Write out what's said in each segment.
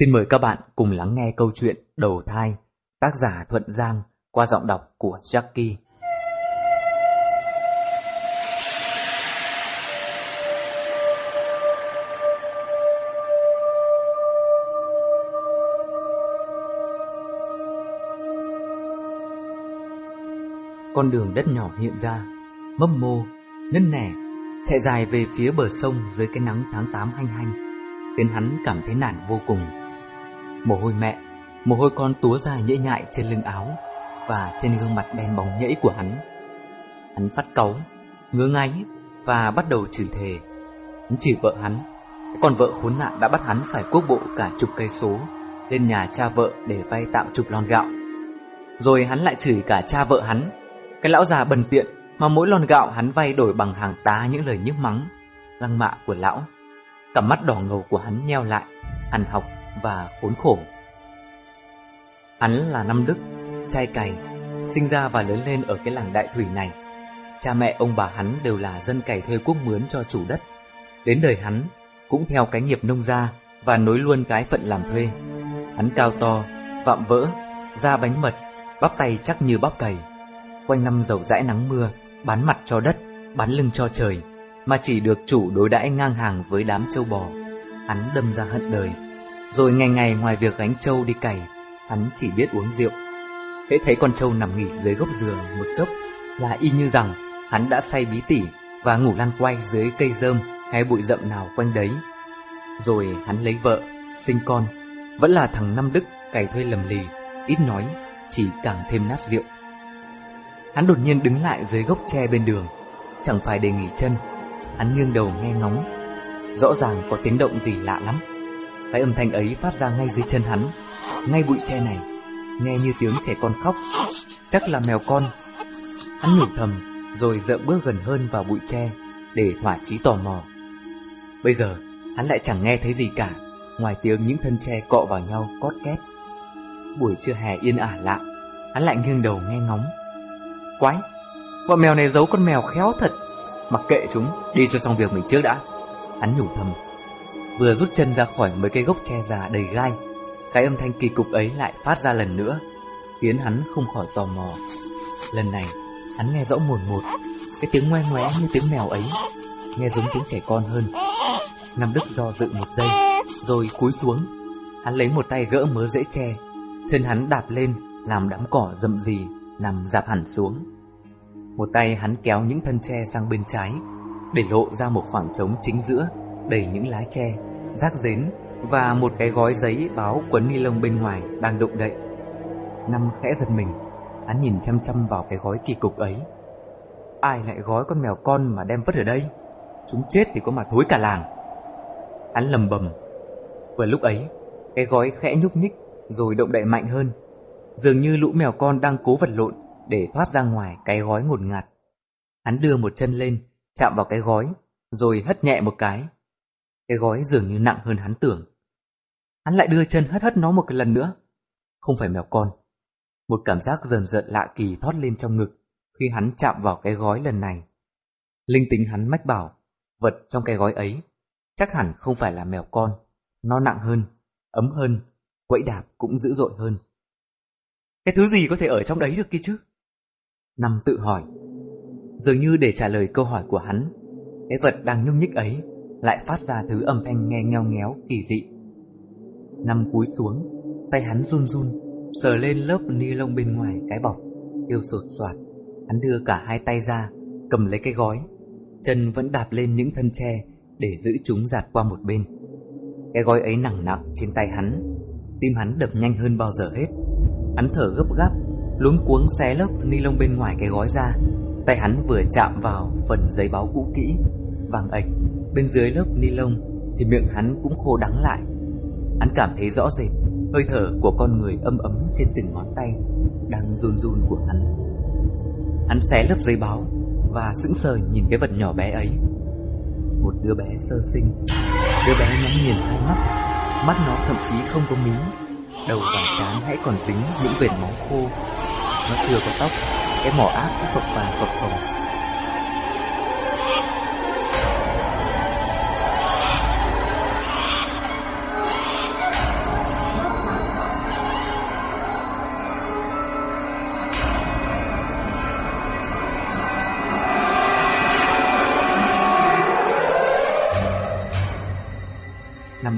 Xin mời các bạn cùng lắng nghe câu chuyện Đầu thai, tác giả Thuận Giang qua giọng đọc của Jackie. Con đường đất nhỏ hiện ra, mấp mô, nứt nẻ, chạy dài về phía bờ sông dưới cái nắng tháng 8 hanh hanh, khiến hắn cảm thấy nản vô cùng. Mồ hôi mẹ, mồ hôi con túa ra nhễ nhại trên lưng áo và trên gương mặt đen bóng nhễ của hắn. Hắn phát cáu, ngứa ngáy và bắt đầu chửi thề. Hắn chửi vợ hắn, còn vợ khốn nạn đã bắt hắn phải quốc bộ cả chục cây số lên nhà cha vợ để vay tạm chục lon gạo. Rồi hắn lại chửi cả cha vợ hắn, cái lão già bần tiện mà mỗi lon gạo hắn vay đổi bằng hàng tá những lời nhức mắng, lăng mạ của lão. Cặp mắt đỏ ngầu của hắn nheo lại, hằn học và khốn khổ. Hắn là Năm Đức, trai cày, sinh ra và lớn lên ở cái làng đại thủy này. Cha mẹ ông bà hắn đều là dân cày thuê quốc mướn cho chủ đất. Đến đời hắn cũng theo cái nghiệp nông gia và nối luôn cái phận làm thuê. Hắn cao to, vạm vỡ, da bánh mật, bắp tay chắc như bắp cày. Quanh năm dầu dãi nắng mưa, bán mặt cho đất, bán lưng cho trời, mà chỉ được chủ đối đãi ngang hàng với đám châu bò. Hắn đâm ra hận đời, rồi ngày ngày ngoài việc gánh trâu đi cày, hắn chỉ biết uống rượu. Hễ thấy con trâu nằm nghỉ dưới gốc dừa một chốc là y như rằng hắn đã say bí tỉ và ngủ lăn quay dưới cây rơm hay bụi rậm nào quanh đấy. Rồi hắn lấy vợ, sinh con, vẫn là thằng Năm Đức cày thuê lầm lì, ít nói, chỉ càng thêm nát rượu. Hắn đột nhiên đứng lại dưới gốc tre bên đường, chẳng phải để nghỉ chân, hắn nghiêng đầu nghe ngóng. Rõ ràng có tiếng động gì lạ lắm. Cái âm thanh ấy phát ra ngay dưới chân hắn. Ngay bụi tre này, Nghe như tiếng trẻ con khóc. Chắc là mèo con. Hắn nhủ thầm, Rồi dậm bước gần hơn vào bụi tre, Để thỏa chí tò mò. Bây giờ, hắn lại chẳng nghe thấy gì cả. Ngoài tiếng những thân tre cọ vào nhau, cót két. Buổi trưa hè yên ả lạ, Hắn lại nghiêng đầu nghe ngóng. Quái, Bọn mèo này giấu con mèo khéo thật. Mặc kệ chúng, Đi cho xong việc mình trước đã. Hắn nhủ thầm. Vừa rút chân ra khỏi mấy cây gốc tre già đầy gai. Cái âm thanh kỳ cục ấy lại phát ra lần nữa, Khiến hắn không khỏi tò mò. Lần này, hắn nghe rõ mồn một, Cái tiếng ngoe ngoé như tiếng mèo ấy, Nghe giống tiếng trẻ con hơn. Nam Đức do dự một giây, Rồi cúi xuống. Hắn lấy một tay gỡ mớ rễ tre, Chân hắn đạp lên, Làm đám cỏ rậm rì, Nằm dạp hẳn xuống. Một tay hắn kéo những thân tre sang bên trái, Để lộ ra một khoảng trống chính giữa. Đầy những lá tre rác rến và một cái gói giấy báo quấn ni lông bên ngoài đang động đậy. Năm khẽ giật mình, hắn nhìn chăm chăm vào cái gói kỳ cục ấy. Ai lại gói con mèo con mà đem vứt ở đây? Chúng chết thì có mà thối cả làng. Hắn lầm bầm. Vừa lúc ấy, cái gói khẽ nhúc nhích rồi động đậy mạnh hơn. Dường như lũ mèo con đang cố vật lộn để thoát ra ngoài cái gói ngột ngạt. Hắn đưa một chân lên, chạm vào cái gói, rồi hất nhẹ một cái cái gói dường như nặng hơn hắn tưởng. Hắn lại đưa chân hất hất nó một lần nữa. Không phải mèo con. Một cảm giác dần dần lạ kỳ thoát lên trong ngực khi hắn chạm vào cái gói lần này. Linh tính hắn mách bảo, vật trong cái gói ấy chắc hẳn không phải là mèo con. Nó nặng hơn, ấm hơn, quẫy đạp cũng dữ dội hơn. Cái thứ gì có thể ở trong đấy được kia chứ? Năm tự hỏi. Dường như để trả lời câu hỏi của hắn, cái vật đang nhúc nhích ấy lại phát ra thứ âm thanh nghe ngheo ngéo kỳ dị. Năm cúi xuống, tay hắn run run, sờ lên lớp ni lông bên ngoài cái bọc, yêu sột soạt. Hắn đưa cả hai tay ra, cầm lấy cái gói, chân vẫn đạp lên những thân tre để giữ chúng giạt qua một bên. Cái gói ấy nặng nặng trên tay hắn, tim hắn đập nhanh hơn bao giờ hết. Hắn thở gấp gáp, luống cuống xé lớp ni lông bên ngoài cái gói ra. Tay hắn vừa chạm vào phần giấy báo cũ kỹ, vàng ạch Bên dưới lớp ni lông Thì miệng hắn cũng khô đắng lại. Hắn cảm thấy rõ rệt, Hơi thở của con người âm ấm trên từng ngón tay Đang run run của hắn. Hắn xé lớp giấy báo Và sững sờ nhìn cái vật nhỏ bé ấy. Một đứa bé sơ sinh, Đứa bé nhắm nghiền hai mắt Mắt nó thậm chí không có mí, Đầu và trán hãy còn dính những vệt máu khô. Nó chưa có tóc, Cái mỏ ác cũng phập phà phập phồng.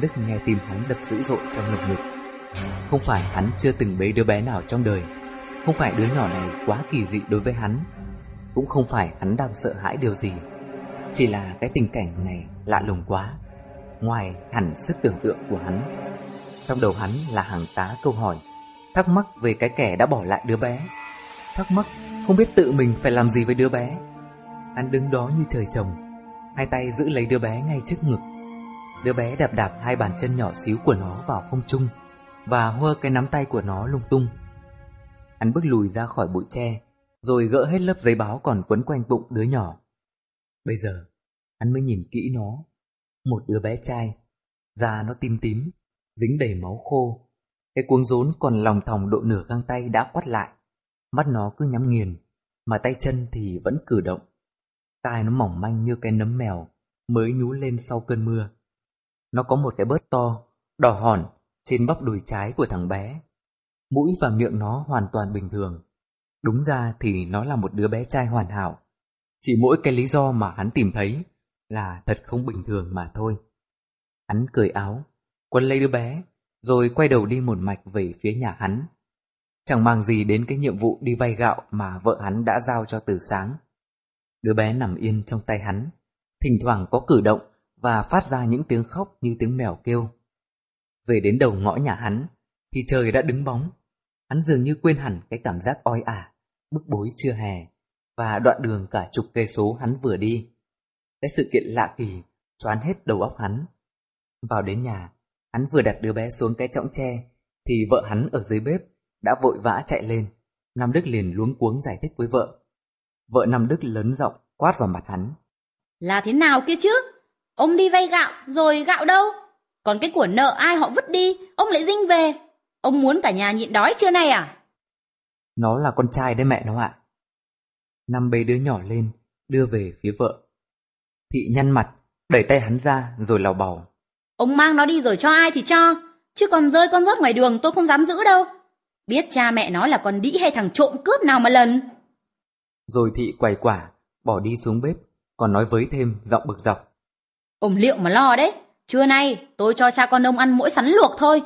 Đức nghe tim hắn đập dữ dội trong lồng ngực. Không phải hắn chưa từng bế đứa bé nào trong đời, không phải đứa nhỏ này quá kỳ dị đối với hắn, cũng không phải hắn đang sợ hãi điều gì. Chỉ là cái tình cảnh này lạ lùng quá, ngoài hẳn sức tưởng tượng của hắn. Trong đầu hắn là hàng tá câu hỏi, thắc mắc về cái kẻ đã bỏ lại đứa bé, thắc mắc không biết tự mình phải làm gì với đứa bé. Hắn đứng đó như trời trồng, hai tay giữ lấy đứa bé ngay trước ngực. Đứa bé đạp đạp hai bàn chân nhỏ xíu của nó vào không trung và hơ cái nắm tay của nó lung tung. Hắn bước lùi ra khỏi bụi tre, rồi gỡ hết lớp giấy báo còn quấn quanh bụng đứa nhỏ. Bây giờ, hắn mới nhìn kỹ nó. Một đứa bé trai, da nó tím tím, dính đầy máu khô. Cái cuống rốn còn lòng thòng độ nửa găng tay đã quắt lại. Mắt nó cứ nhắm nghiền, mà tay chân thì vẫn cử động. Tai nó mỏng manh như cái nấm mèo, mới nhú lên sau cơn mưa. Nó có một cái bớt to, đỏ hòn, trên bắp đùi trái của thằng bé. Mũi và miệng nó hoàn toàn bình thường. Đúng ra thì nó là một đứa bé trai hoàn hảo. Chỉ mỗi cái lý do mà hắn tìm thấy là thật không bình thường mà thôi. Hắn cười áo, quấn lấy đứa bé, rồi quay đầu đi một mạch về phía nhà hắn. Chẳng mang gì đến cái nhiệm vụ đi vay gạo mà vợ hắn đã giao cho từ sáng. Đứa bé nằm yên trong tay hắn, thỉnh thoảng có cử động và phát ra những tiếng khóc như tiếng mèo kêu. Về đến đầu ngõ nhà hắn, thì trời đã đứng bóng. Hắn dường như quên hẳn cái cảm giác oi ả, bức bối chưa hè, và đoạn đường cả chục cây số hắn vừa đi. Cái sự kiện lạ kỳ, choán hết đầu óc hắn. Vào đến nhà, hắn vừa đặt đứa bé xuống cái trọng tre, thì vợ hắn ở dưới bếp đã vội vã chạy lên. Nam Đức liền luống cuống giải thích với vợ. Vợ Nam Đức lớn giọng quát vào mặt hắn. Là thế nào kia chứ? Ông đi vay gạo, rồi gạo đâu? Còn cái của nợ ai họ vứt đi, ông lại dinh về. Ông muốn cả nhà nhịn đói chưa này à? Nó là con trai đấy mẹ nó ạ. Năm bế đứa nhỏ lên, đưa về phía vợ. Thị nhăn mặt, đẩy tay hắn ra rồi lào bầu. Ông mang nó đi rồi cho ai thì cho, chứ còn rơi con rớt ngoài đường tôi không dám giữ đâu. Biết cha mẹ nó là con đĩ hay thằng trộm cướp nào mà lần. Rồi thị quầy quả, bỏ đi xuống bếp, còn nói với thêm giọng bực dọc. Ông liệu mà lo đấy, trưa nay tôi cho cha con ông ăn mỗi sắn luộc thôi.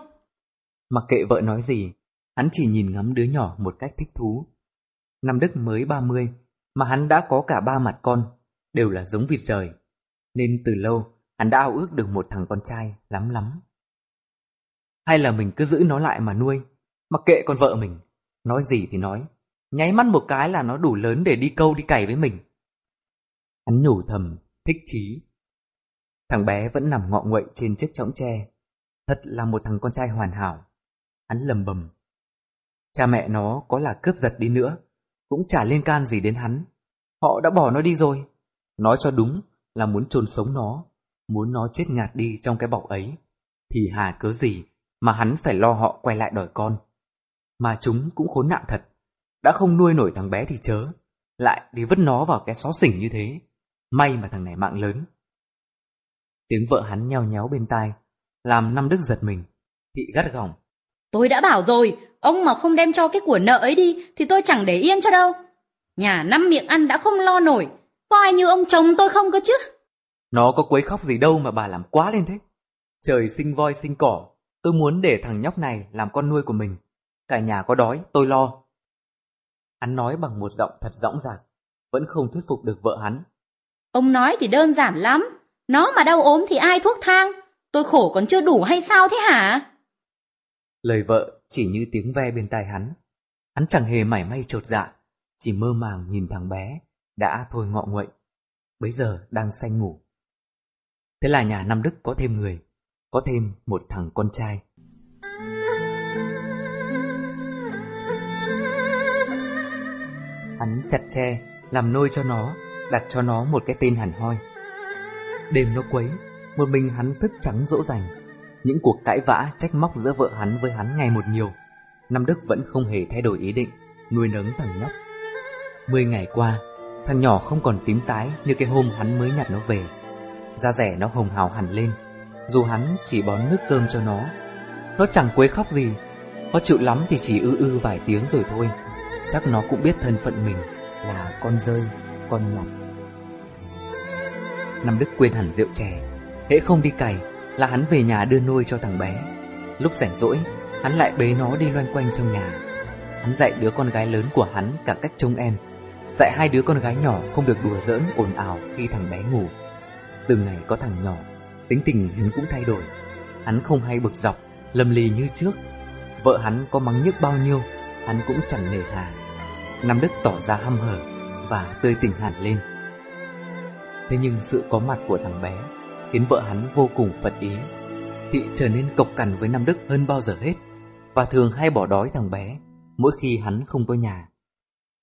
Mặc kệ vợ nói gì, hắn chỉ nhìn ngắm đứa nhỏ một cách thích thú. Năm Đức mới 30, mà hắn đã có cả ba mặt con, đều là giống vịt rời. Nên từ lâu, hắn đã ao ước được một thằng con trai lắm lắm. Hay là mình cứ giữ nó lại mà nuôi, mặc kệ con vợ mình, nói gì thì nói, nháy mắt một cái là nó đủ lớn để đi câu đi cày với mình. Hắn nhủ thầm, thích chí. Thằng bé vẫn nằm ngọ nguậy trên chiếc chõng tre. Thật là một thằng con trai hoàn hảo. Hắn lầm bầm. Cha mẹ nó có là cướp giật đi nữa, cũng chả liên can gì đến hắn. Họ đã bỏ nó đi rồi. Nói cho đúng là muốn chôn sống nó, muốn nó chết ngạt đi trong cái bọc ấy. Thì hà cớ gì mà hắn phải lo họ quay lại đòi con. Mà chúng cũng khốn nạn thật. Đã không nuôi nổi thằng bé thì chớ. Lại đi vứt nó vào cái xó xỉnh như thế. May mà thằng này mạng lớn. Tiếng vợ hắn nheo nhéo bên tai, làm Năm Đức giật mình. Thị gắt gỏng. Tôi đã bảo rồi, ông mà không đem cho cái của nợ ấy đi thì tôi chẳng để yên cho đâu. Nhà năm miệng ăn đã không lo nổi, có ai như ông chồng tôi không cơ chứ? Nó có quấy khóc gì đâu mà bà làm quá lên thế. Trời sinh voi sinh cỏ, tôi muốn để thằng nhóc này làm con nuôi của mình. Cả nhà có đói, tôi lo. Hắn nói bằng một giọng thật rõng rạc, vẫn không thuyết phục được vợ hắn. Ông nói thì đơn giản lắm, nó mà đau ốm thì ai thuốc thang, tôi khổ còn chưa đủ hay sao thế hả? Lời vợ chỉ như tiếng ve bên tai hắn. Hắn chẳng hề mảy may trột dạ, chỉ mơ màng nhìn thằng bé, đã thôi ngọ nguậy. Bấy giờ đang say ngủ. Thế là nhà Nam Đức có thêm người, có thêm một thằng con trai. Hắn chặt tre, làm nôi cho nó, đặt cho nó một cái tên hẳn hoi. Đêm nó quấy, một mình hắn thức trắng dỗ dành. Những cuộc cãi vã trách móc giữa vợ hắn với hắn ngày một nhiều. Nam Đức vẫn không hề thay đổi ý định, nuôi nấng thằng nhóc. Mười ngày qua, thằng nhỏ không còn tím tái như cái hôm hắn mới nhặt nó về. Da rẻ nó hồng hào hẳn lên, dù hắn chỉ bón nước cơm cho nó. Nó chẳng quấy khóc gì, nó chịu lắm thì chỉ ư ư vài tiếng rồi thôi. Chắc nó cũng biết thân phận mình là con rơi, con nhặt. Năm Đức quên hẳn rượu chè, hễ không đi cày là hắn về nhà đưa nuôi cho thằng bé. Lúc rảnh rỗi, hắn lại bế nó đi loanh quanh trong nhà. Hắn dạy đứa con gái lớn của hắn cả cách trông em, dạy hai đứa con gái nhỏ không được đùa giỡn ồn ào khi thằng bé ngủ. Từ ngày có thằng nhỏ, tính tình hắn cũng thay đổi. Hắn không hay bực dọc, lầm lì như trước. Vợ hắn có mắng nhức bao nhiêu, hắn cũng chẳng nề hà. Nam Đức tỏ ra hăm hở và tươi tỉnh hẳn lên. Thế nhưng sự có mặt của thằng bé khiến vợ hắn vô cùng phật ý. Thị trở nên cộc cằn với Nam Đức hơn bao giờ hết và thường hay bỏ đói thằng bé mỗi khi hắn không có nhà.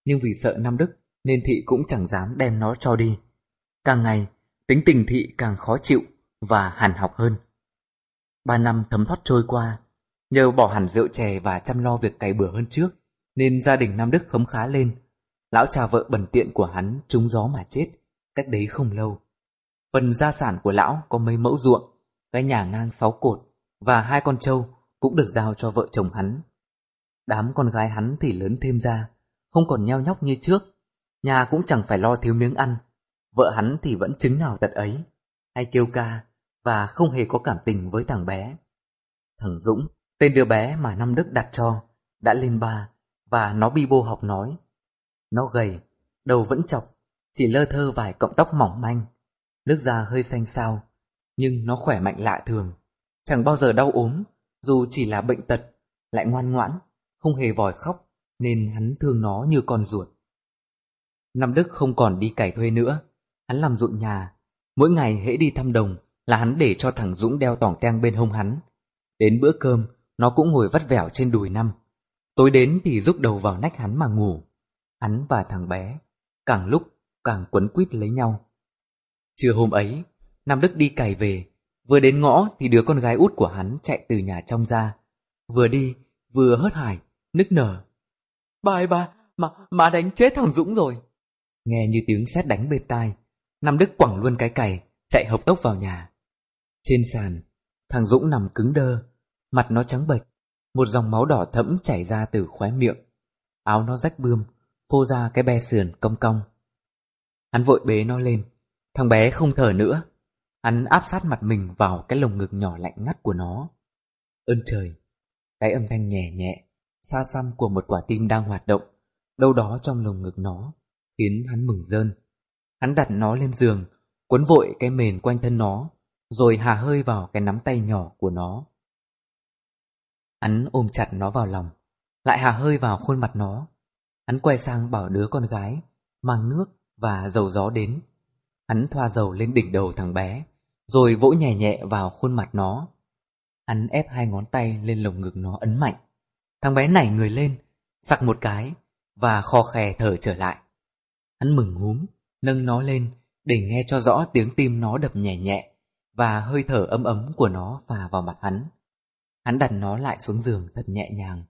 Nhưng vì sợ Nam Đức nên Thị cũng chẳng dám đem nó cho đi. Càng ngày, tính tình Thị càng khó chịu và hàn học hơn. Ba năm thấm thoát trôi qua, nhờ bỏ hẳn rượu chè và chăm lo việc cày bừa hơn trước, nên gia đình Nam Đức khấm khá lên. Lão cha vợ bẩn tiện của hắn trúng gió mà chết, cách đấy không lâu. Phần gia sản của lão có mấy mẫu ruộng, cái nhà ngang sáu cột và hai con trâu cũng được giao cho vợ chồng hắn. Đám con gái hắn thì lớn thêm ra, không còn nheo nhóc như trước, nhà cũng chẳng phải lo thiếu miếng ăn. Vợ hắn thì vẫn chứng nào tật ấy, hay kêu ca và không hề có cảm tình với thằng bé. Thằng Dũng, tên đứa bé mà năm Đức đặt cho, đã lên ba và nó bi bô học nói. Nó gầy, đầu vẫn chọc, chỉ lơ thơ vài cọng tóc mỏng manh, nước da hơi xanh xao, nhưng nó khỏe mạnh lạ thường, chẳng bao giờ đau ốm, dù chỉ là bệnh tật, lại ngoan ngoãn, không hề vòi khóc, nên hắn thương nó như con ruột. Năm Đức không còn đi cày thuê nữa, hắn làm ruộng nhà, mỗi ngày hễ đi thăm đồng là hắn để cho thằng Dũng đeo tỏng teng bên hông hắn. Đến bữa cơm, nó cũng ngồi vắt vẻo trên đùi năm. Tối đến thì rúc đầu vào nách hắn mà ngủ. Hắn và thằng bé, càng lúc càng quấn quýt lấy nhau. Trưa hôm ấy, Nam Đức đi cày về, vừa đến ngõ thì đứa con gái út của hắn chạy từ nhà trong ra. Vừa đi, vừa hớt hải, nức nở. Ba ơi ba, mà, mà đánh chết thằng Dũng rồi. Nghe như tiếng sét đánh bên tai, Nam Đức quẳng luôn cái cày, chạy hộc tốc vào nhà. Trên sàn, thằng Dũng nằm cứng đơ, mặt nó trắng bệch, một dòng máu đỏ thẫm chảy ra từ khóe miệng. Áo nó rách bươm, phô ra cái be sườn cong cong. Hắn vội bế nó lên, thằng bé không thở nữa. Hắn áp sát mặt mình vào cái lồng ngực nhỏ lạnh ngắt của nó. Ơn trời, cái âm thanh nhẹ nhẹ, xa xăm của một quả tim đang hoạt động, đâu đó trong lồng ngực nó, khiến hắn mừng rơn. Hắn đặt nó lên giường, quấn vội cái mền quanh thân nó, rồi hà hơi vào cái nắm tay nhỏ của nó. Hắn ôm chặt nó vào lòng, lại hà hơi vào khuôn mặt nó. Hắn quay sang bảo đứa con gái, mang nước và dầu gió đến. Hắn thoa dầu lên đỉnh đầu thằng bé, rồi vỗ nhẹ nhẹ vào khuôn mặt nó. Hắn ép hai ngón tay lên lồng ngực nó ấn mạnh. Thằng bé nảy người lên, sặc một cái và kho khè thở trở lại. Hắn mừng húm, nâng nó lên để nghe cho rõ tiếng tim nó đập nhẹ nhẹ và hơi thở ấm ấm của nó phà vào mặt hắn. Hắn đặt nó lại xuống giường thật nhẹ nhàng,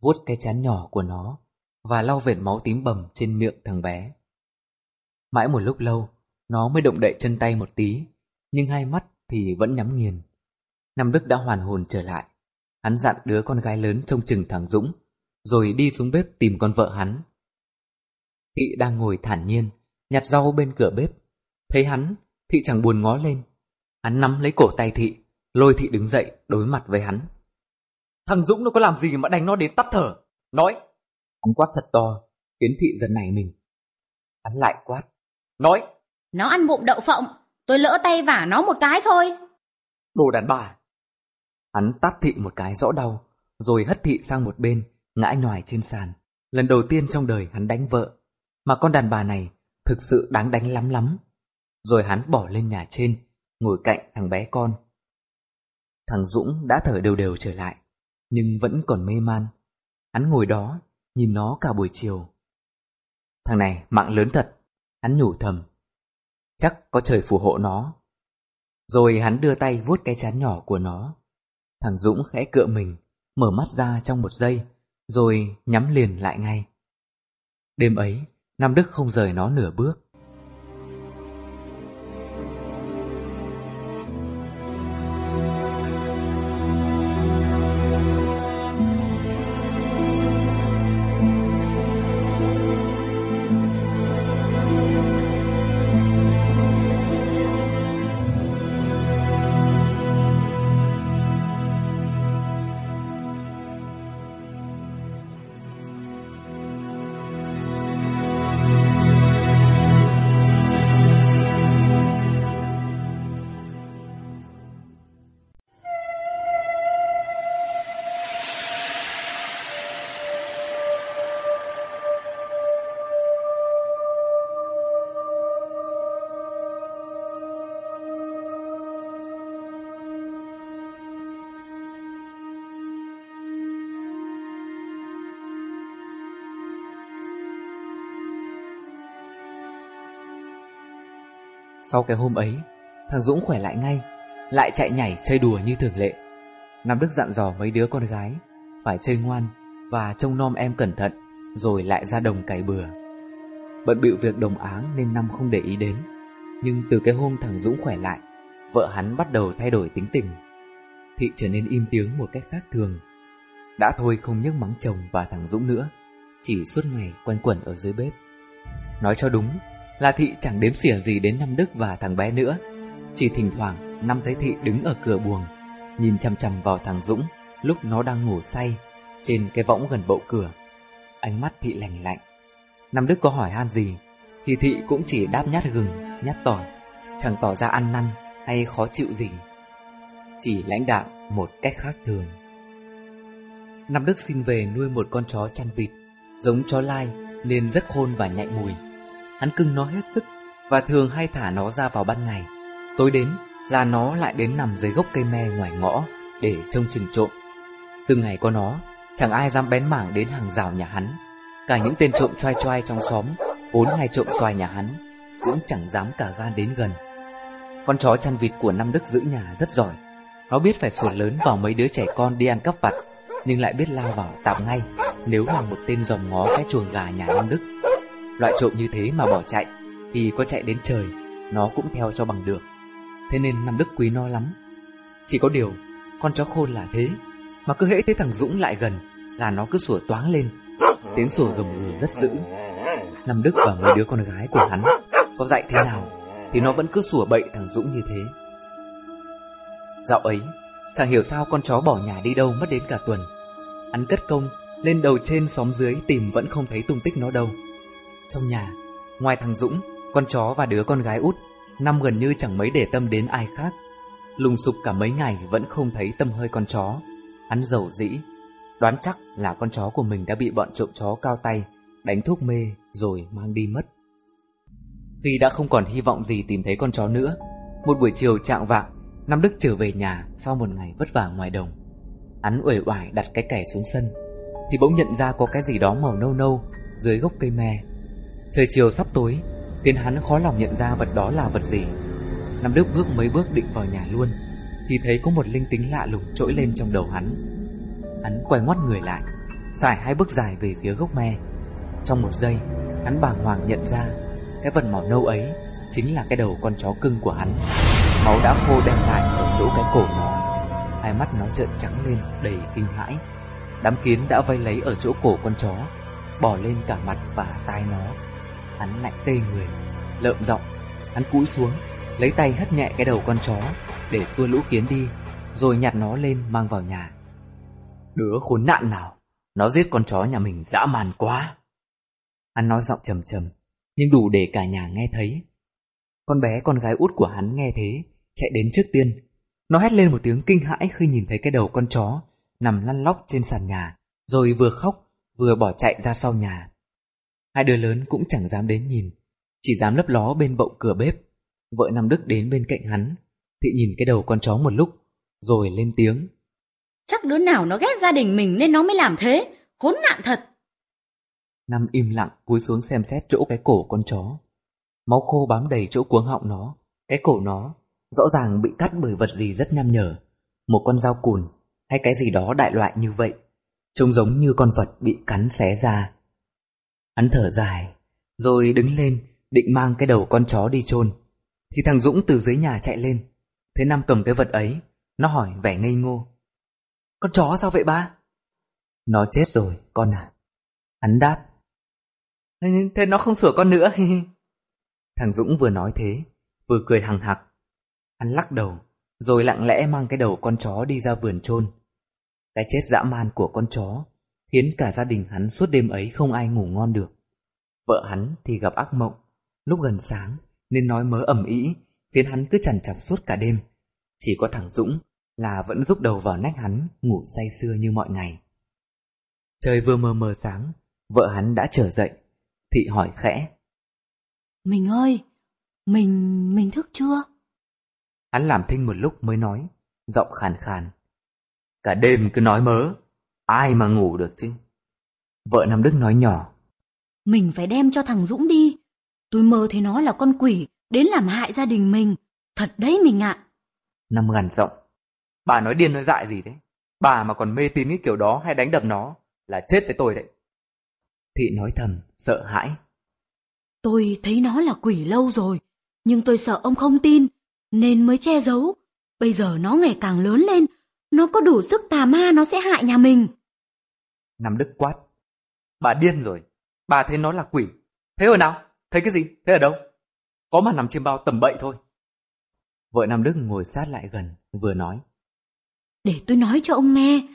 vuốt cái chán nhỏ của nó và lau vệt máu tím bầm trên miệng thằng bé. Mãi một lúc lâu, nó mới động đậy chân tay một tí, nhưng hai mắt thì vẫn nhắm nghiền. Nam Đức đã hoàn hồn trở lại. Hắn dặn đứa con gái lớn trông chừng thằng Dũng, rồi đi xuống bếp tìm con vợ hắn. Thị đang ngồi thản nhiên, nhặt rau bên cửa bếp. Thấy hắn, Thị chẳng buồn ngó lên. Hắn nắm lấy cổ tay Thị, lôi Thị đứng dậy đối mặt với hắn. Thằng Dũng nó có làm gì mà đánh nó đến tắt thở? Nói! Hắn quát thật to, khiến Thị giật nảy mình. Hắn lại quát. Nói! Nó ăn vụng đậu phộng, tôi lỡ tay vả nó một cái thôi. Đồ đàn bà! Hắn tát Thị một cái rõ đau, rồi hất Thị sang một bên, ngã nhòi trên sàn. Lần đầu tiên trong đời hắn đánh vợ, mà con đàn bà này thực sự đáng đánh lắm lắm. Rồi hắn bỏ lên nhà trên, ngồi cạnh thằng bé con. Thằng Dũng đã thở đều đều trở lại, nhưng vẫn còn mê man. Hắn ngồi đó, nhìn nó cả buổi chiều. Thằng này mạng lớn thật, hắn nhủ thầm. Chắc có trời phù hộ nó. Rồi hắn đưa tay vuốt cái chán nhỏ của nó. Thằng Dũng khẽ cựa mình, mở mắt ra trong một giây, rồi nhắm liền lại ngay. Đêm ấy, Nam Đức không rời nó nửa bước. Sau cái hôm ấy, thằng Dũng khỏe lại ngay, lại chạy nhảy chơi đùa như thường lệ. Nam Đức dặn dò mấy đứa con gái phải chơi ngoan và trông nom em cẩn thận, rồi lại ra đồng cày bừa. Bận bịu việc đồng áng nên Năm không để ý đến, nhưng từ cái hôm thằng Dũng khỏe lại, vợ hắn bắt đầu thay đổi tính tình. Thị trở nên im tiếng một cách khác thường. Đã thôi không nhấc mắng chồng và thằng Dũng nữa, chỉ suốt ngày quanh quẩn ở dưới bếp. Nói cho đúng là Thị chẳng đếm xỉa gì đến Năm Đức và thằng bé nữa, chỉ thỉnh thoảng Năm thấy Thị đứng ở cửa buồng, nhìn chằm chằm vào thằng Dũng lúc nó đang ngủ say trên cái võng gần bậu cửa. Ánh mắt Thị lành lạnh. Năm Đức có hỏi han gì thì Thị cũng chỉ đáp nhát gừng, nhát tỏi, chẳng tỏ ra ăn năn hay khó chịu gì. Chỉ lãnh đạo một cách khác thường. Năm Đức xin về nuôi một con chó chăn vịt, giống chó lai nên rất khôn và nhạy mùi. Hắn cưng nó hết sức và thường hay thả nó ra vào ban ngày. Tối đến là nó lại đến nằm dưới gốc cây me ngoài ngõ để trông chừng trộm. Từ ngày có nó, chẳng ai dám bén mảng đến hàng rào nhà hắn. Cả những tên trộm choai choai trong xóm, vốn hay trộm xoài nhà hắn, cũng chẳng dám cả gan đến gần. Con chó chăn vịt của Năm Đức giữ nhà rất giỏi. Nó biết phải sủa lớn vào mấy đứa trẻ con đi ăn cắp vặt, nhưng lại biết lao vào tạm ngay nếu là một tên dòm ngó cái chuồng gà nhà Năm Đức. Loại trộm như thế mà bỏ chạy, thì có chạy đến trời, nó cũng theo cho bằng được. Thế nên Nam Đức quý nó lắm. Chỉ có điều, con chó khôn là thế, mà cứ hễ thấy thằng Dũng lại gần là nó cứ sủa toáng lên, tiếng sủa gầm gừ rất dữ. Nam Đức và mấy đứa con gái của hắn có dạy thế nào thì nó vẫn cứ sủa bậy thằng Dũng như thế. Dạo ấy, chẳng hiểu sao con chó bỏ nhà đi đâu mất đến cả tuần. Hắn cất công lên đầu trên xóm dưới tìm vẫn không thấy tung tích nó đâu. Trong nhà, ngoài thằng Dũng, con chó và đứa con gái út, năm gần như chẳng mấy để tâm đến ai khác. Lùng sục cả mấy ngày vẫn không thấy tâm hơi con chó. Hắn dầu dĩ, đoán chắc là con chó của mình đã bị bọn trộm chó cao tay đánh thuốc mê rồi mang đi mất. Khi đã không còn hy vọng gì tìm thấy con chó nữa, một buổi chiều trạng vạng, Nam Đức trở về nhà sau một ngày vất vả ngoài đồng. Hắn uể oải đặt cái kẻ xuống sân, thì bỗng nhận ra có cái gì đó màu nâu nâu dưới gốc cây me. Trời chiều sắp tối, khiến hắn khó lòng nhận ra vật đó là vật gì. Nam Đức bước mấy bước định vào nhà luôn, thì thấy có một linh tính lạ lùng trỗi lên trong đầu hắn. Hắn quay ngoắt người lại, xài hai bước dài về phía gốc me. Trong một giây, hắn bàng hoàng nhận ra cái vật màu nâu ấy chính là cái đầu con chó cưng của hắn. Máu đã khô đem lại ở chỗ cái cổ nó. Hai mắt nó trợn trắng lên đầy kinh hãi. Đám kiến đã vây lấy ở chỗ cổ con chó, bỏ lên cả mặt và tai nó. Hắn lạnh tê người, lợm giọng, hắn cúi xuống, lấy tay hất nhẹ cái đầu con chó để xua lũ kiến đi, rồi nhặt nó lên mang vào nhà. Đứa khốn nạn nào, nó giết con chó nhà mình dã man quá. Hắn nói giọng trầm trầm, nhưng đủ để cả nhà nghe thấy. Con bé con gái út của hắn nghe thế, chạy đến trước tiên. Nó hét lên một tiếng kinh hãi khi nhìn thấy cái đầu con chó nằm lăn lóc trên sàn nhà, rồi vừa khóc vừa bỏ chạy ra sau nhà. Hai đứa lớn cũng chẳng dám đến nhìn, chỉ dám lấp ló bên bậu cửa bếp. Vợ Nam Đức đến bên cạnh hắn, thị nhìn cái đầu con chó một lúc, rồi lên tiếng. Chắc đứa nào nó ghét gia đình mình nên nó mới làm thế, khốn nạn thật. Năm im lặng cúi xuống xem xét chỗ cái cổ con chó. Máu khô bám đầy chỗ cuống họng nó, cái cổ nó rõ ràng bị cắt bởi vật gì rất nham nhở, một con dao cùn hay cái gì đó đại loại như vậy, trông giống như con vật bị cắn xé ra. Hắn thở dài, rồi đứng lên định mang cái đầu con chó đi chôn. Thì thằng Dũng từ dưới nhà chạy lên, thấy Nam cầm cái vật ấy, nó hỏi vẻ ngây ngô. Con chó sao vậy ba? Nó chết rồi, con à. Hắn đáp. Thế nó không sửa con nữa. Thằng Dũng vừa nói thế, vừa cười hằng hặc. Hắn lắc đầu, rồi lặng lẽ mang cái đầu con chó đi ra vườn chôn. Cái chết dã man của con chó khiến cả gia đình hắn suốt đêm ấy không ai ngủ ngon được. Vợ hắn thì gặp ác mộng, lúc gần sáng nên nói mớ ẩm ý, khiến hắn cứ chằn chọc suốt cả đêm. Chỉ có thằng Dũng là vẫn rúc đầu vào nách hắn ngủ say sưa như mọi ngày. Trời vừa mờ mờ sáng, vợ hắn đã trở dậy. Thị hỏi khẽ. Mình ơi, mình, mình thức chưa? Hắn làm thinh một lúc mới nói, giọng khàn khàn. Cả đêm cứ nói mớ, ai mà ngủ được chứ? Vợ Nam Đức nói nhỏ. Mình phải đem cho thằng Dũng đi. Tôi mơ thấy nó là con quỷ, đến làm hại gia đình mình. Thật đấy mình ạ. Năm gằn giọng. Bà nói điên nói dại gì thế? Bà mà còn mê tín cái kiểu đó hay đánh đập nó là chết với tôi đấy. Thị nói thầm, sợ hãi. Tôi thấy nó là quỷ lâu rồi, nhưng tôi sợ ông không tin, nên mới che giấu. Bây giờ nó ngày càng lớn lên, nó có đủ sức tà ma nó sẽ hại nhà mình. Nam Đức quát. Bà điên rồi, bà thấy nó là quỷ. Thế rồi nào? Thấy cái gì? Thế ở đâu? Có mà nằm trên bao tầm bậy thôi. Vợ Nam Đức ngồi sát lại gần, vừa nói. Để tôi nói cho ông nghe.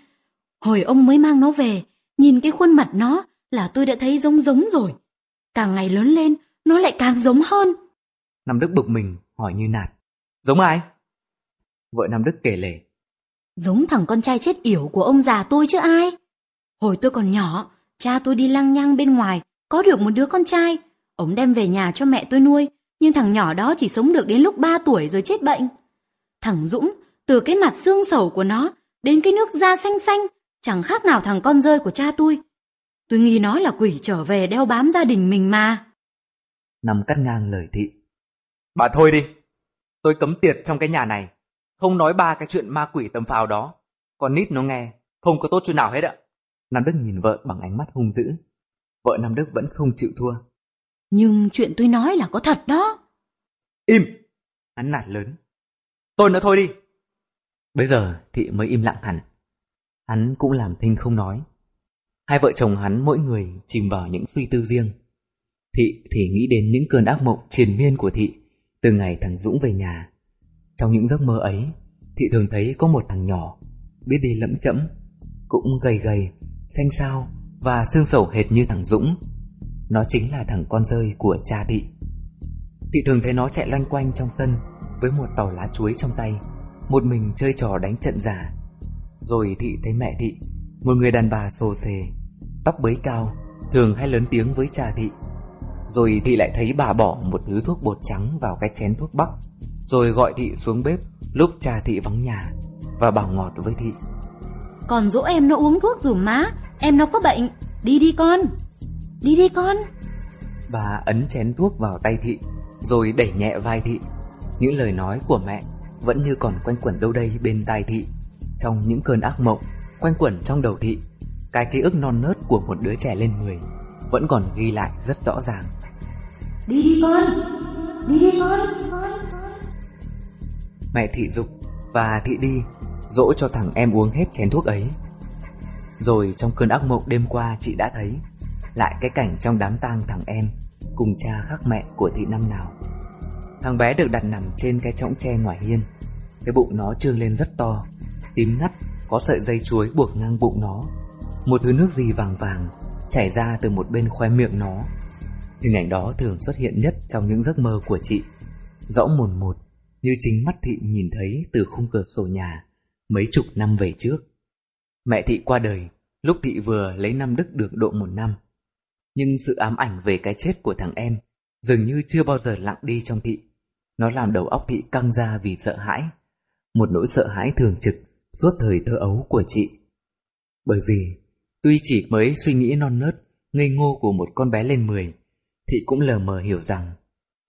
Hồi ông mới mang nó về, nhìn cái khuôn mặt nó là tôi đã thấy giống giống rồi. Càng ngày lớn lên, nó lại càng giống hơn. Nam Đức bực mình, hỏi như nạt. Giống ai? Vợ Nam Đức kể lể. Giống thằng con trai chết yểu của ông già tôi chứ ai. Hồi tôi còn nhỏ, cha tôi đi lăng nhăng bên ngoài, có được một đứa con trai. Ông đem về nhà cho mẹ tôi nuôi, nhưng thằng nhỏ đó chỉ sống được đến lúc 3 tuổi rồi chết bệnh. Thằng Dũng, từ cái mặt xương sầu của nó đến cái nước da xanh xanh, chẳng khác nào thằng con rơi của cha tôi. Tôi nghi nó là quỷ trở về đeo bám gia đình mình mà. Nằm cắt ngang lời thị. Bà thôi đi, tôi cấm tiệt trong cái nhà này, không nói ba cái chuyện ma quỷ tầm phào đó. Còn nít nó nghe, không có tốt chuyện nào hết ạ. Nam Đức nhìn vợ bằng ánh mắt hung dữ. Vợ Nam Đức vẫn không chịu thua. Nhưng chuyện tôi nói là có thật đó. Im! Hắn nạt lớn. Tôi nữa thôi đi. Bây giờ thị mới im lặng hẳn. Hắn cũng làm thinh không nói. Hai vợ chồng hắn mỗi người chìm vào những suy tư riêng. Thị thì nghĩ đến những cơn ác mộng triền miên của Thị từ ngày thằng Dũng về nhà. Trong những giấc mơ ấy, Thị thường thấy có một thằng nhỏ biết đi lẫm chẫm, cũng gầy gầy, xanh xao và xương sầu hệt như thằng Dũng. Nó chính là thằng con rơi của cha Thị. Thị thường thấy nó chạy loanh quanh trong sân với một tàu lá chuối trong tay, một mình chơi trò đánh trận giả. Rồi Thị thấy mẹ Thị, một người đàn bà xồ xề, tóc bới cao, thường hay lớn tiếng với cha Thị. Rồi Thị lại thấy bà bỏ một thứ thuốc bột trắng vào cái chén thuốc bắc, rồi gọi Thị xuống bếp lúc cha Thị vắng nhà và bảo ngọt với Thị. Còn dỗ em nó uống thuốc dùm má, em nó có bệnh, đi đi con, đi đi con. Bà ấn chén thuốc vào tay Thị, rồi đẩy nhẹ vai Thị. Những lời nói của mẹ vẫn như còn quanh quẩn đâu đây bên tai Thị, trong những cơn ác mộng quanh quẩn trong đầu Thị. Cái ký ức non nớt của một đứa trẻ lên 10 vẫn còn ghi lại rất rõ ràng. Đi đi con, đi đi con. Mẹ Thị dục và Thị đi dỗ cho thằng em uống hết chén thuốc ấy. Rồi trong cơn ác mộng đêm qua chị đã thấy lại cái cảnh trong đám tang thằng em cùng cha khác mẹ của thị năm nào. Thằng bé được đặt nằm trên cái chõng tre ngoài hiên. Cái bụng nó trương lên rất to, tím ngắt, có sợi dây chuối buộc ngang bụng nó. Một thứ nước gì vàng vàng chảy ra từ một bên khoe miệng nó. Hình ảnh đó thường xuất hiện nhất trong những giấc mơ của chị. Rõ mồn một, như chính mắt thị nhìn thấy từ khung cửa sổ nhà mấy chục năm về trước. Mẹ thị qua đời lúc thị vừa lấy năm đức được độ một năm. Nhưng sự ám ảnh về cái chết của thằng em dường như chưa bao giờ lặng đi trong thị. Nó làm đầu óc thị căng ra vì sợ hãi. Một nỗi sợ hãi thường trực suốt thời thơ ấu của chị. Bởi vì tuy chỉ mới suy nghĩ non nớt, ngây ngô của một con bé lên 10, thị cũng lờ mờ hiểu rằng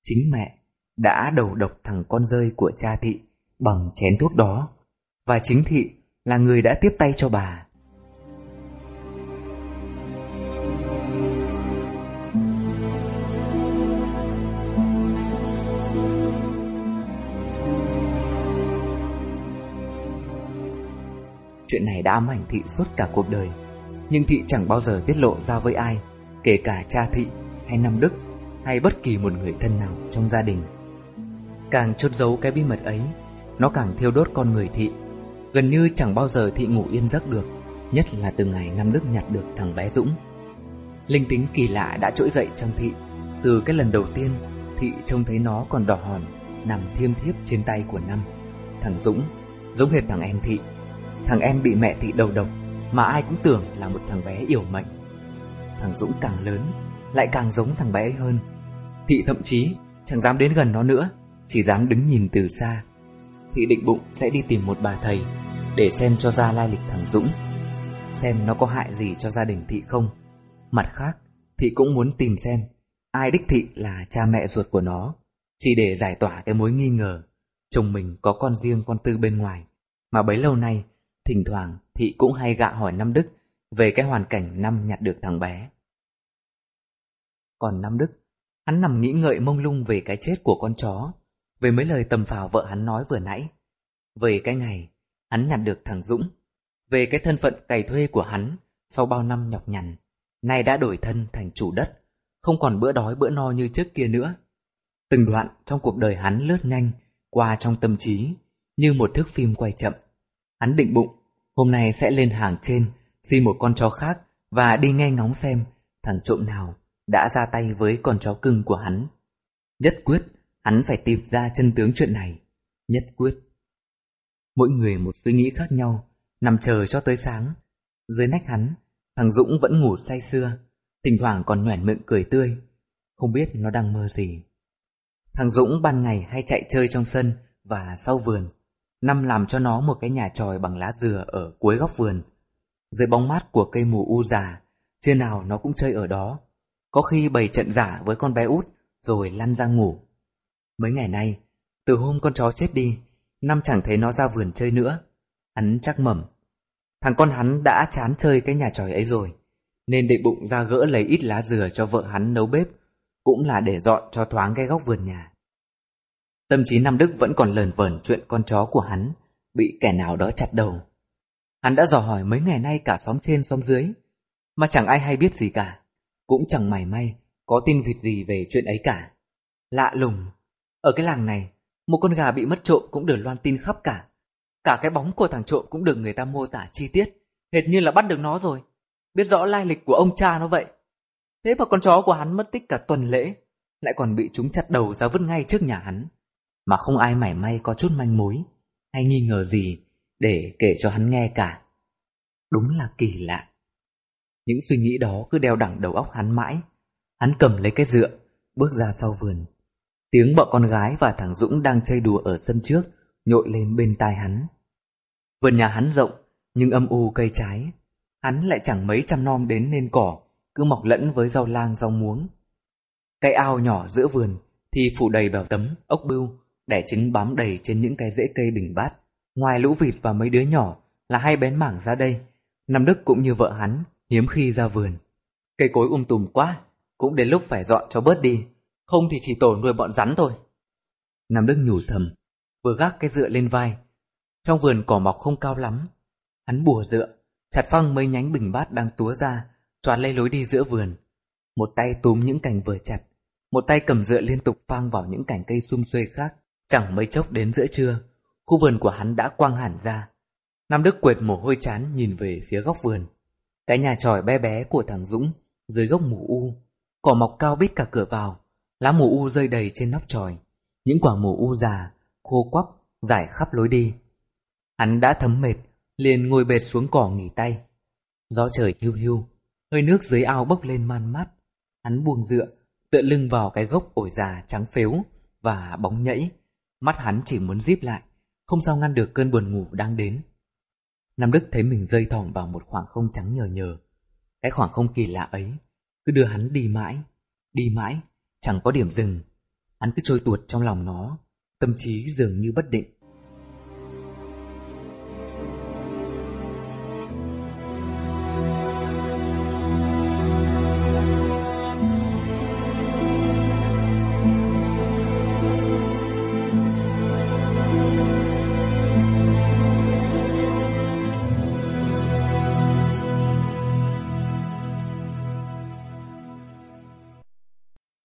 chính mẹ đã đầu độc thằng con rơi của cha thị bằng chén thuốc đó và chính thị là người đã tiếp tay cho bà. Chuyện này đã ám ảnh thị suốt cả cuộc đời, Nhưng thị chẳng bao giờ tiết lộ ra với ai, Kể cả cha thị hay Nam Đức Hay bất kỳ một người thân nào trong gia đình Càng chốt giấu cái bí mật ấy, Nó càng thiêu đốt con người thị Gần như chẳng bao giờ thị ngủ yên giấc được, Nhất là từ ngày Nam Đức nhặt được thằng bé Dũng. Linh tính kỳ lạ đã trỗi dậy trong thị. Từ cái lần đầu tiên, Thị trông thấy nó còn đỏ hòn Nằm thiêm thiếp trên tay của Năm, Thằng Dũng, Giống hệt thằng em thị. Thằng em bị mẹ thị đầu độc, Mà ai cũng tưởng là một thằng bé yểu mệnh. Thằng Dũng càng lớn, Lại càng giống thằng bé ấy hơn. Thị thậm chí chẳng dám đến gần nó nữa, Chỉ dám đứng nhìn từ xa. Thị định bụng sẽ đi tìm một bà thầy. Để xem cho ra lai lịch thằng Dũng. Xem nó có hại gì cho gia đình Thị không. Mặt khác, Thị cũng muốn tìm xem Ai đích thị là cha mẹ ruột của nó, Chỉ để giải tỏa cái mối nghi ngờ, Chồng mình có con riêng con tư bên ngoài. Mà bấy lâu nay, Thỉnh thoảng Thị cũng hay gạ hỏi Nam Đức Về cái hoàn cảnh Năm nhặt được thằng bé. Còn Nam Đức, Hắn nằm nghĩ ngợi mông lung về cái chết của con chó. Về mấy lời tầm phào vợ hắn nói vừa nãy, Về cái ngày Hắn nhặt được thằng Dũng Về cái thân phận cày thuê của hắn Sau bao năm nhọc nhằn Nay đã đổi thân thành chủ đất Không còn bữa đói bữa no như trước kia nữa Từng đoạn trong cuộc đời hắn lướt nhanh Qua trong tâm trí Như một thước phim quay chậm Hắn định bụng Hôm nay sẽ lên hàng trên Xin một con chó khác Và đi nghe ngóng xem Thằng trộm nào đã ra tay với con chó cưng của hắn. Nhất quyết, hắn phải tìm ra chân tướng chuyện này. Nhất quyết. Mỗi người một suy nghĩ khác nhau, nằm chờ cho tới sáng. Dưới nách hắn, thằng Dũng vẫn ngủ say sưa, thỉnh thoảng còn nhoẻn miệng cười tươi. Không biết nó đang mơ gì. Thằng Dũng ban ngày hay chạy chơi trong sân và sau vườn. Năm làm cho nó một cái nhà tròi bằng lá dừa ở cuối góc vườn. Dưới bóng mát của cây mù u già, chưa nào nó cũng chơi ở đó có khi bày trận giả với con bé út Rồi lăn ra ngủ Mấy ngày nay Từ hôm con chó chết đi Năm chẳng thấy nó ra vườn chơi nữa. Hắn chắc mẩm. Thằng con hắn đã chán chơi cái nhà tròi ấy rồi Nên định bụng ra gỡ lấy ít lá dừa cho vợ hắn nấu bếp Cũng là để dọn cho thoáng cái góc vườn nhà. Tâm trí Nam Đức vẫn còn lờn vờn chuyện con chó của hắn Bị kẻ nào đó chặt đầu. Hắn đã dò hỏi mấy ngày nay cả xóm trên xóm dưới Mà chẳng ai hay biết gì cả. Cũng chẳng mảy may có tin vịt gì về chuyện ấy cả. Lạ lùng, ở cái làng này, một con gà bị mất trộm cũng được loan tin khắp cả. Cả cái bóng của thằng trộm cũng được người ta mô tả chi tiết, hệt như là bắt được nó rồi. Biết rõ lai lịch của ông cha nó vậy. Thế mà con chó của hắn mất tích cả tuần lễ, lại còn bị chúng chặt đầu ra vứt ngay trước nhà hắn. Mà không ai mảy may có chút manh mối, hay nghi ngờ gì để kể cho hắn nghe cả. Đúng là kỳ lạ. Những suy nghĩ đó cứ đeo đẳng đầu óc hắn mãi. Hắn cầm lấy cái dựa, bước ra sau vườn. Tiếng bọn con gái và thằng Dũng đang chơi đùa ở sân trước nhội lên bên tai hắn. Vườn nhà hắn rộng, nhưng âm u cây trái. Hắn lại chẳng mấy trăm nom đến nên cỏ, cứ mọc lẫn với rau lang rau muống. Cái ao nhỏ giữa vườn thì phủ đầy bèo tấm, ốc bưu, đẻ trứng bám đầy trên những cái rễ cây bình bát. Ngoài lũ vịt và mấy đứa nhỏ là hai bén mảng ra đây, Nam Đức cũng như vợ hắn hiếm khi ra vườn. Cây cối um tùm quá, cũng đến lúc phải dọn cho bớt đi, không thì chỉ tổ nuôi bọn rắn thôi. Nam Đức nhủ thầm, vừa gác cái dựa lên vai. Trong vườn cỏ mọc không cao lắm, hắn bùa dựa, chặt phăng mấy nhánh bình bát đang túa ra, choán lấy lối đi giữa vườn. Một tay túm những cành vừa chặt, một tay cầm dựa liên tục phang vào những cành cây sum xuê khác. Chẳng mấy chốc đến giữa trưa, khu vườn của hắn đã quang hẳn ra. Nam Đức quệt mồ hôi chán nhìn về phía góc vườn. Cái nhà tròi bé bé của thằng Dũng dưới gốc mù u, cỏ mọc cao bít cả cửa vào, lá mù u rơi đầy trên nóc tròi, những quả mù u già, khô quắp, dài khắp lối đi. Hắn đã thấm mệt, liền ngồi bệt xuống cỏ nghỉ tay. Gió trời hiu hiu, hơi nước dưới ao bốc lên man mát. Hắn buông dựa, tựa lưng vào cái gốc ổi già trắng phếu và bóng nhẫy. Mắt hắn chỉ muốn díp lại, không sao ngăn được cơn buồn ngủ đang đến. Nam Đức thấy mình rơi thỏm vào một khoảng không trắng nhờ nhờ. Cái khoảng không kỳ lạ ấy cứ đưa hắn đi mãi, đi mãi, chẳng có điểm dừng. Hắn cứ trôi tuột trong lòng nó, tâm trí dường như bất định.